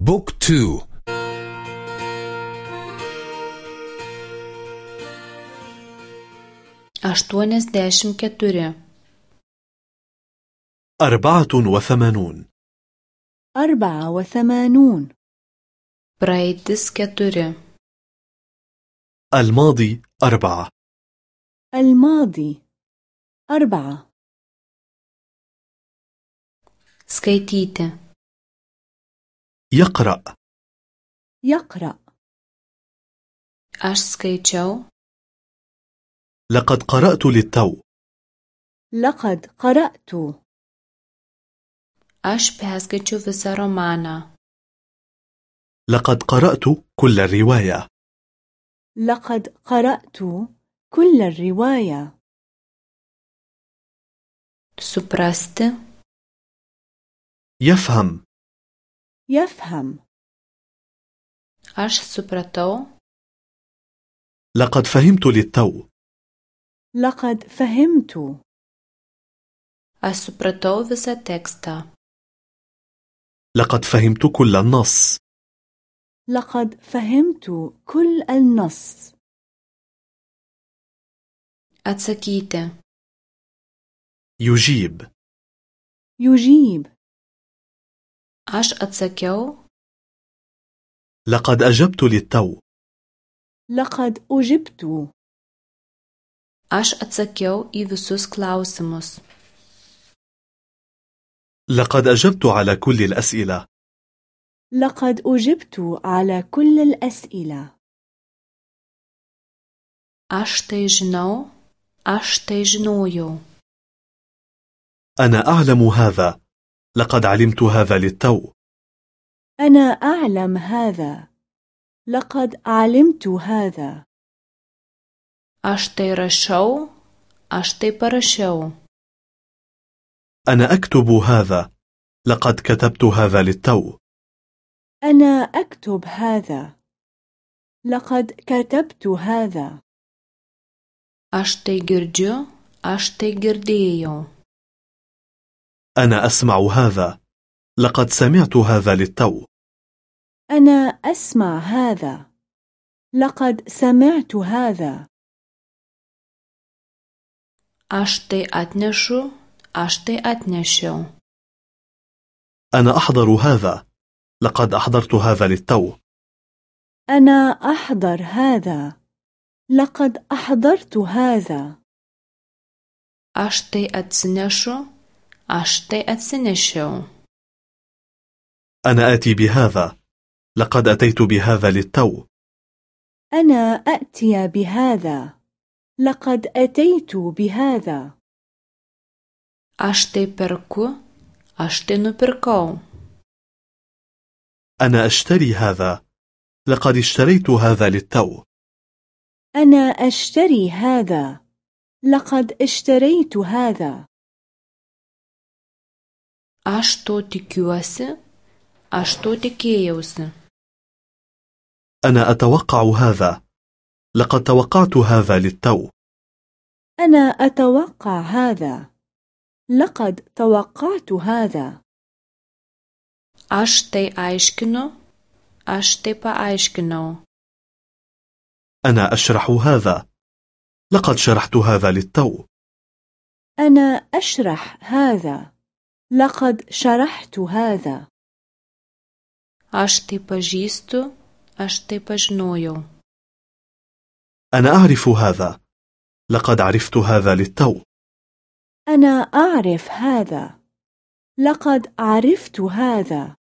بوك تو aštuonias dešimt keturi. أربعة وثمانون. أربعة وثمانون. Praeitis keturi. الماضي أربعة. الماضي أربعة. Skaityti. يقرأ. يقرأ. Aš skaičiau لقد قرأت للتو. لقد قرأت. Aš perskaičiau visą romaną لقد قرأت كل الرواية. لقد قرأت كل الرواية. Suprasti يفهم. يفهم. Aš supratau لقد فهمت للتو. لقد فهمت. Aš supratau visą tekstą لقد فهمت كل النص. لقد فهمت كل النص. Atsakyti يجيب. يجيب. Aš atsakiau لقد أجبت للتو. لقد أجبت. Aš atsakiau į visus klausimus. لقد أجبت على كل الأسئلة. لقد أجبت على كل الأسئلة. Aš tai žinau aš tai žinojau. أنا أعلم هذا. لقد علمت هذا للتو. أنا أعلم هذا. لقد علمت هذا. Aš tai rašau aš tai parašiau أنا أكتب هذا. لقد كتبت هذا للتو. أنا أكتب هذا. لقد كتبت هذا. Aš tai girdžiu aš tai girdėjau أنا أسمع هذا. لقد سمعت هذا للتو. أنا أسمع هذا. لقد سمعت هذا. Aš tai atnešu aš tai atnešiau. أنا أحضر هذا. لقد أحضرت هذا للتو. أنا أحضر هذا. لقد أحضرت هذا. Aš tai atsinešu aš tai atsinešiau. أنا آتي بهذا. لقد أتيت بهذا للتو. أنا أأتي بهذا. لقد أتيت بهذا. Aš tai perku aš tai nupirkau. أنا أشتري هذا. لقد اشتريت هذا للتو. أنا أشتري هذا. لقد اشتريت هذا. Aš to tikiuosi aš to tikėjausi أنا أتوقع هذا. لقد توقعت هذا للتو. أنا أتوقع هذا. لقد توقعت هذا. Aš tai aiškinu aš tai paaiškinau أنا أشرح هذا. لقد شرحت هذا للتو. أنا أشرح هذا. لقد شرحت هذا. Aš tai pažįstu aš tai pažinojau. أنا أعرف هذا. لقد عرفت هذا للتو. أنا أعرف هذا. لقد عرفت هذا.